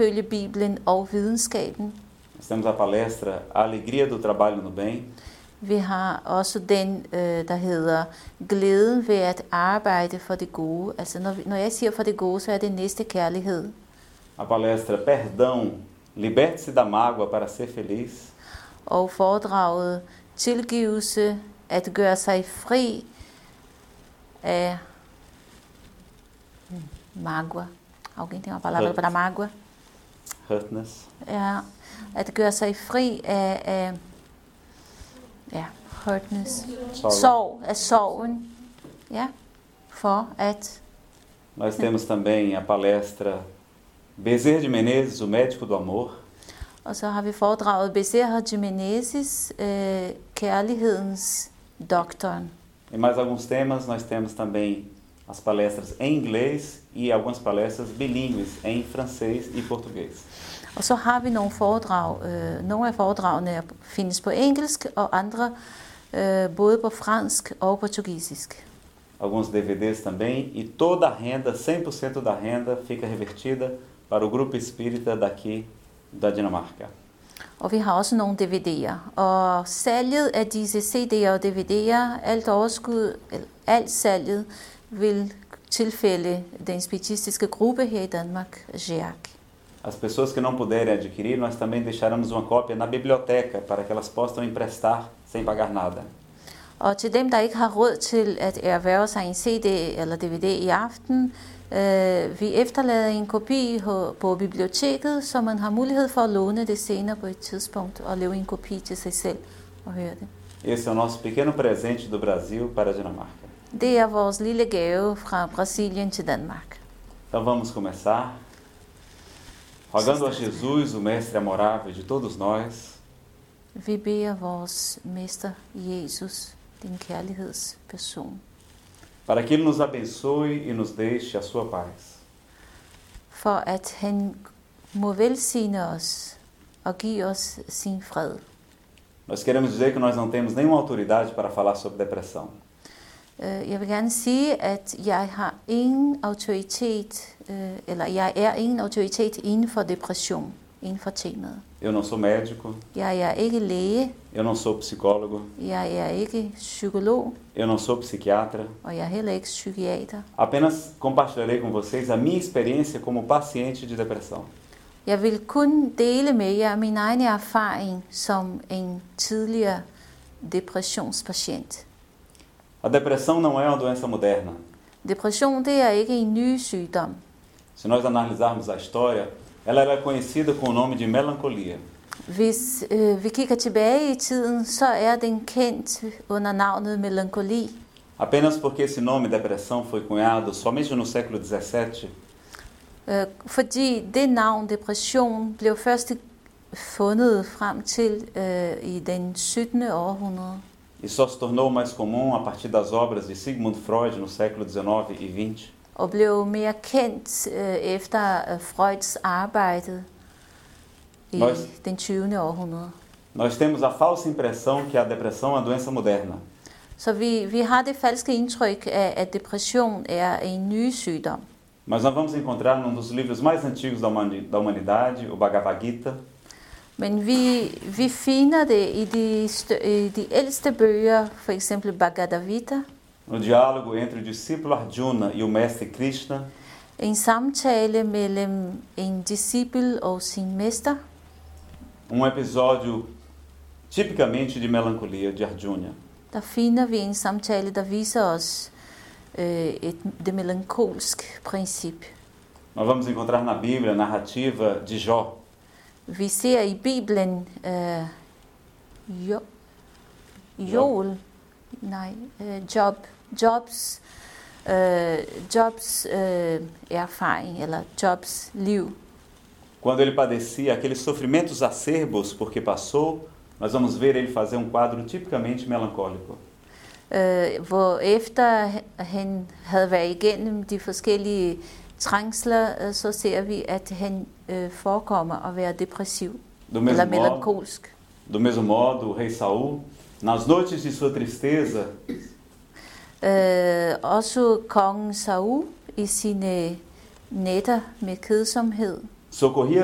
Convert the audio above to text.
ifølge Bibelen og videnskaben. Temos a palestra A Alegria do Trabalho no Bem, Vi har også den, øh, der hedder glæden ved at arbejde for det gode. Altså når, når jeg siger for det gode, så er det næste kærlighed. a palestra Perdão, liberte-se da mágoa para ser feliz, Og foredraget tilgivelse, at gøre sig fri af hum, mágoa. Alguém tem uma palavra para mágoa? Hurtness, Ja, at gøre sig fri af, af ja, hurtness. Sorg, af sorgen. Ja, for at Nós temos também a palestra Bezerra de Menezes, o médico do amor, Og så har vi foredraget Becerra de Menezes, øh, Kærlighedens Doktoren. e mais alguns temas. Nós temos também as palestras em inglês e algumas palestras bilíngues em francês e português. Og så har vi nogle foredrag. Øh, nogle af foredragene findes på engelsk, og andre øh, både på fransk og portugisisk. Alguns DVDs também e toda a renda, 100% da renda, fica revertida para o grupo espírita daqui da Dinamarca. Og vi har også nogle DVD'er. Og salget af disse CD'er og DVD'er, alt overskud, alt salget, vil tilfælde den spiritistiske gruppe her i Danmark, GEAC. As pessoas que não puderem adquirir, nós também deixaremos uma cópia na biblioteca para que elas possam emprestar sem pagar nada. Og til dem, der ikke har råd til at erhverve sig en CD eller DVD i aften, øh, vi efterlader en kopi på, biblioteket, så man har mulighed for at låne det senere på et tidspunkt og lave en kopi til sig selv og høre det. Esse é o nosso pequeno presente do Brasil para a Dinamarca. Det er vores lille gave fra Brasilien til Danmark. Então vamos começar. Rogando a Jesus, o Mestre amorável de todos nós, Vi beder vores Mester Jesus, din kærlighedsperson, para que Ele nos abençoe e nos deixe a sua paz. for at han må velsigne os og give os sin fred. Nós queremos dizer que nós não temos nenhuma autoridade para falar sobre depressão. Øh, Jeg vil gerne sige, at jeg har ingen autoritet, øh, eller jeg er ingen autoritet inden for depression, inden for temaet. Eu não sou médico, Jeg er ikke læge, eu não sou psicólogo, jeg er ikke psykolog, eu não sou psiquiatra. og jeg er heller ikke psykiater. Apenas compartilharei com vocês a minha experiência como paciente de depressão. Jeg vil kun dele med jer min egen erfaring som en tidligere depressionspatient. A depressão não é uma doença moderna. Depression det er ikke en ny sygdom. Se nós analisarmos a história, ela era conhecida com o nome de melancolia. Hvis øh, vi kigger tilbage i tiden, så er den kendt under navnet melankoli. Apenas porque esse nome depressão foi cunhado somente no século XVII, Øh, fordi det navn depression blev først fundet frem til øh, i den 17. århundrede. E só se tornou mais comum a partir das obras de Sigmund Freud no século XIX e XX. Og blev mere kendt øh, efter øh, Freuds arbejde i Nós- den 20. århundrede. Nós temos a falsa impressão que a depressão é uma doença moderna. Så vi, vi har det falske indtryk af, at depression er en ny sygdom. Mas nós vamos encontrar num dos livros mais antigos da humani- da humanidade, o Bhagavad Gita, Men vi, vi finder det i de, i de ældste bøger, for eksempel Bhagavad Gita, no diálogo entre o discípulo Arjuna e o mestre Krishna, en samtale mellem en disciple og sin mester, um episódio tipicamente de melancolia de Arjuna. der finder vi en samtale, der viser os øh, et, det melankolsk princip. Nós vamos encontrar na Bíblia a narrativa de Jó, Vi ser i Bibelen øh, jo, Joel, nej, øh, Job, Jobs, øh, Jobs øh, erfaring, eller Jobs liv. quando ele padecia aqueles sofrimentos acerbos porque passou, nós vamos ver ele fazer um quadro tipicamente melancólico. Øh, hvor efter han havde været igennem de forskellige trængsler, øh, så ser vi, at han øh, forekommer at være depressiv Do eller mesmo modo, melankolsk. do mesmo modo, o rei Saul, nas noites de sua tristeza, Øh, også kongen Saul i sine nætter med kedsomhed socorria